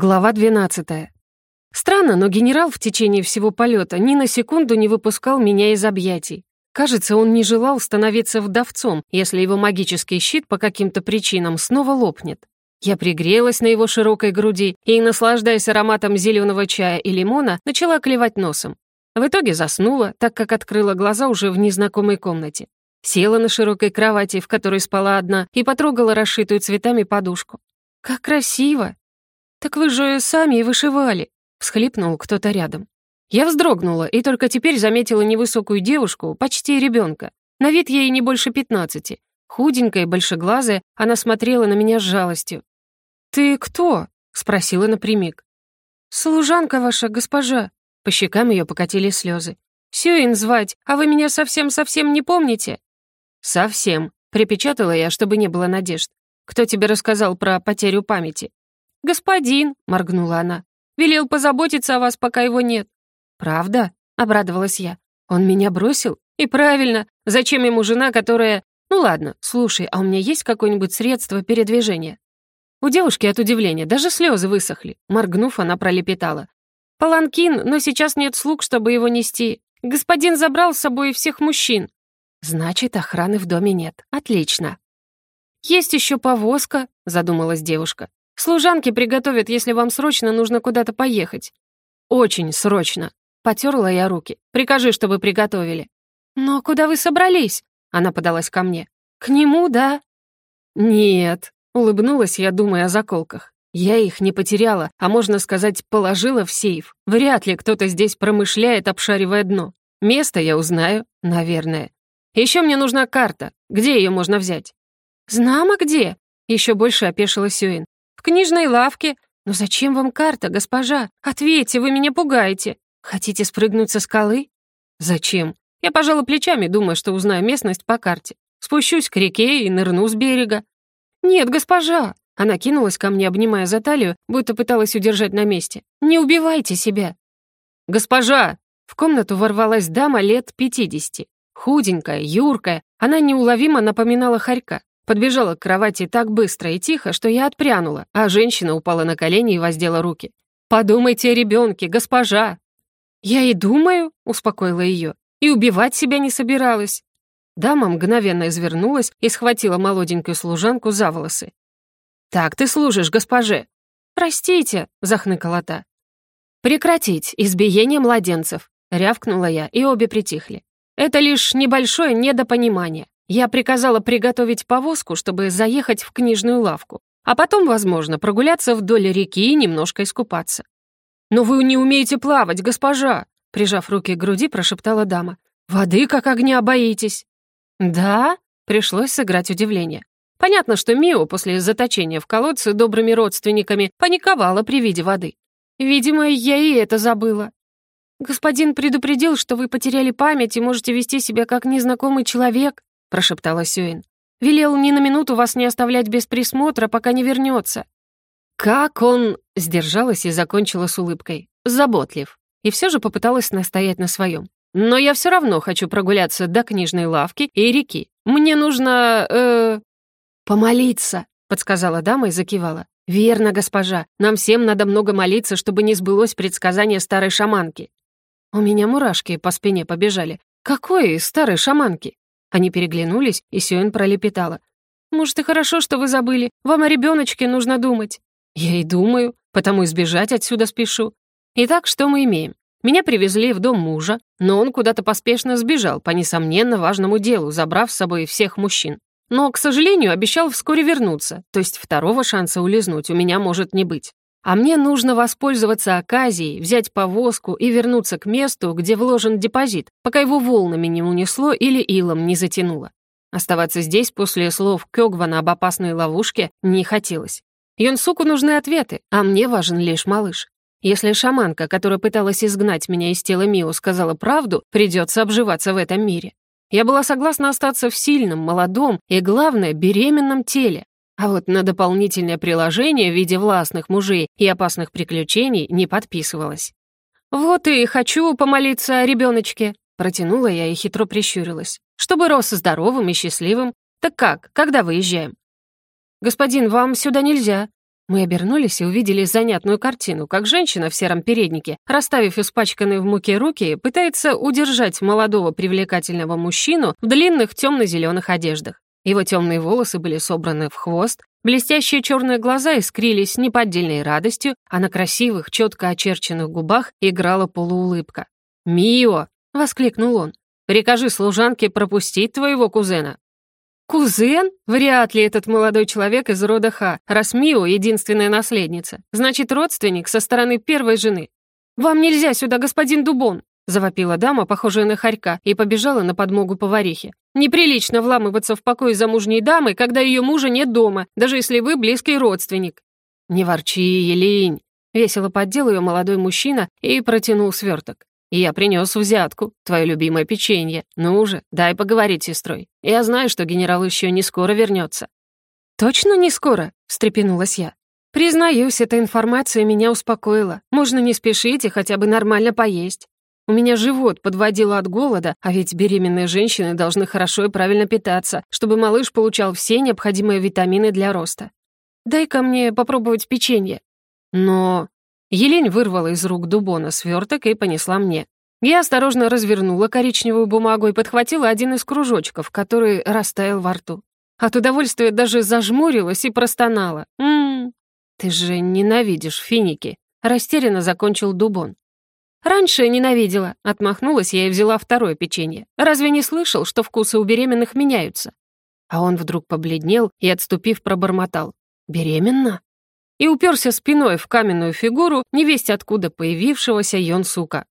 Глава 12. Странно, но генерал в течение всего полета ни на секунду не выпускал меня из объятий. Кажется, он не желал становиться вдовцом, если его магический щит по каким-то причинам снова лопнет. Я пригрелась на его широкой груди и, наслаждаясь ароматом зеленого чая и лимона, начала клевать носом. В итоге заснула, так как открыла глаза уже в незнакомой комнате. Села на широкой кровати, в которой спала одна, и потрогала расшитую цветами подушку. «Как красиво!» «Так вы же сами и вышивали», — всхлипнул кто-то рядом. Я вздрогнула и только теперь заметила невысокую девушку, почти ребенка. На вид ей не больше пятнадцати. Худенькая большеглазая, она смотрела на меня с жалостью. «Ты кто?» — спросила напрямик. «Служанка ваша, госпожа». По щекам ее покатили слезы. «Сюин звать, а вы меня совсем-совсем не помните?» «Совсем», — припечатала я, чтобы не было надежд. «Кто тебе рассказал про потерю памяти?» «Господин», — моргнула она, — «велел позаботиться о вас, пока его нет». «Правда?» — обрадовалась я. «Он меня бросил? И правильно. Зачем ему жена, которая... Ну ладно, слушай, а у меня есть какое-нибудь средство передвижения?» У девушки от удивления даже слезы высохли. Моргнув, она пролепетала. «Паланкин, но сейчас нет слуг, чтобы его нести. Господин забрал с собой всех мужчин». «Значит, охраны в доме нет. Отлично». «Есть еще повозка», — задумалась девушка. Служанки приготовят, если вам срочно нужно куда-то поехать». «Очень срочно», — потерла я руки. «Прикажи, чтобы приготовили». «Но куда вы собрались?» Она подалась ко мне. «К нему, да?» «Нет», — улыбнулась я, думая о заколках. «Я их не потеряла, а, можно сказать, положила в сейф. Вряд ли кто-то здесь промышляет, обшаривая дно. Место я узнаю, наверное. Еще мне нужна карта. Где ее можно взять?» «Знамо где?» Еще больше опешила Сюин. В книжной лавке. Но зачем вам карта, госпожа? Ответьте, вы меня пугаете. Хотите спрыгнуть со скалы? Зачем? Я пожала плечами, думая, что узнаю местность по карте. Спущусь к реке и нырну с берега. Нет, госпожа. Она кинулась ко мне, обнимая за талию, будто пыталась удержать на месте. «Не убивайте себя!» «Госпожа!» В комнату ворвалась дама лет пятидесяти. Худенькая, юркая, она неуловимо напоминала хорька. Подбежала к кровати так быстро и тихо, что я отпрянула, а женщина упала на колени и воздела руки. «Подумайте о ребенке, госпожа!» «Я и думаю», — успокоила ее, «и убивать себя не собиралась». Дама мгновенно извернулась и схватила молоденькую служанку за волосы. «Так ты служишь, госпоже!» «Простите», — захныкала та. «Прекратить избиение младенцев», — рявкнула я, и обе притихли. «Это лишь небольшое недопонимание. Я приказала приготовить повозку, чтобы заехать в книжную лавку, а потом, возможно, прогуляться вдоль реки и немножко искупаться. «Но вы не умеете плавать, госпожа!» Прижав руки к груди, прошептала дама. «Воды как огня боитесь!» «Да?» Пришлось сыграть удивление. Понятно, что Мио после заточения в колодце добрыми родственниками паниковала при виде воды. Видимо, я и это забыла. «Господин предупредил, что вы потеряли память и можете вести себя как незнакомый человек», — прошептала Сюин. «Велел ни на минуту вас не оставлять без присмотра, пока не вернется». «Как он...» — сдержалась и закончила с улыбкой. «Заботлив». И все же попыталась настоять на своем. «Но я все равно хочу прогуляться до книжной лавки и реки. Мне нужно... э «Помолиться», — подсказала дама и закивала. «Верно, госпожа. Нам всем надо много молиться, чтобы не сбылось предсказание старой шаманки». У меня мурашки по спине побежали. «Какой старой шаманки?» Они переглянулись, и Сюэн пролепетала. «Может, и хорошо, что вы забыли. Вам о ребеночке нужно думать». «Я и думаю, потому избежать отсюда спешу. Итак, что мы имеем? Меня привезли в дом мужа, но он куда-то поспешно сбежал по несомненно важному делу, забрав с собой всех мужчин. Но, к сожалению, обещал вскоре вернуться, то есть второго шанса улизнуть у меня может не быть. А мне нужно воспользоваться оказией, взять повозку и вернуться к месту, где вложен депозит, пока его волнами не унесло или илом не затянуло. Оставаться здесь после слов Кёгвана об опасной ловушке не хотелось. Юнсуку нужны ответы, а мне важен лишь малыш. Если шаманка, которая пыталась изгнать меня из тела Мио, сказала правду, придется обживаться в этом мире. Я была согласна остаться в сильном, молодом и, главное, беременном теле, а вот на дополнительное приложение в виде властных мужей и опасных приключений не подписывалась. «Вот и хочу помолиться о ребеночке», — протянула я и хитро прищурилась. «Чтобы рос здоровым и счастливым. Так как, когда выезжаем?» «Господин, вам сюда нельзя». Мы обернулись и увидели занятную картину, как женщина в сером переднике, расставив испачканные в муке руки, пытается удержать молодого привлекательного мужчину в длинных темно-зеленых одеждах. Его темные волосы были собраны в хвост, блестящие черные глаза искрились неподдельной радостью, а на красивых, четко очерченных губах играла полуулыбка. «Мио!» — воскликнул он. «Прикажи служанке пропустить твоего кузена». «Кузен? Вряд ли этот молодой человек из рода Ха, раз Мио — единственная наследница. Значит, родственник со стороны первой жены. Вам нельзя сюда, господин Дубон!» Завопила дама, похожая на хорька, и побежала на подмогу поварихе. «Неприлично вламываться в покой замужней дамы, когда ее мужа нет дома, даже если вы близкий родственник». «Не ворчи, Елинь!» Весело поддел ее молодой мужчина и протянул сверток. «Я принес взятку, твое любимое печенье. Ну уже, дай поговорить с сестрой. Я знаю, что генерал еще не скоро вернется». «Точно не скоро?» — встрепенулась я. «Признаюсь, эта информация меня успокоила. Можно не спешить и хотя бы нормально поесть. У меня живот подводило от голода, а ведь беременные женщины должны хорошо и правильно питаться, чтобы малыш получал все необходимые витамины для роста. Дай-ка мне попробовать печенье». «Но...» Елень вырвала из рук Дубона сверток и понесла мне. Я осторожно развернула коричневую бумагу и подхватила один из кружочков, который растаял во рту. От удовольствия даже зажмурилась и простонала. «Ммм, ты же ненавидишь финики», — растерянно закончил Дубон. «Раньше ненавидела», — отмахнулась я и взяла второе печенье. «Разве не слышал, что вкусы у беременных меняются?» А он вдруг побледнел и, отступив, пробормотал. «Беременна?» и уперся спиной в каменную фигуру невесть откуда появившегося Йон Сука.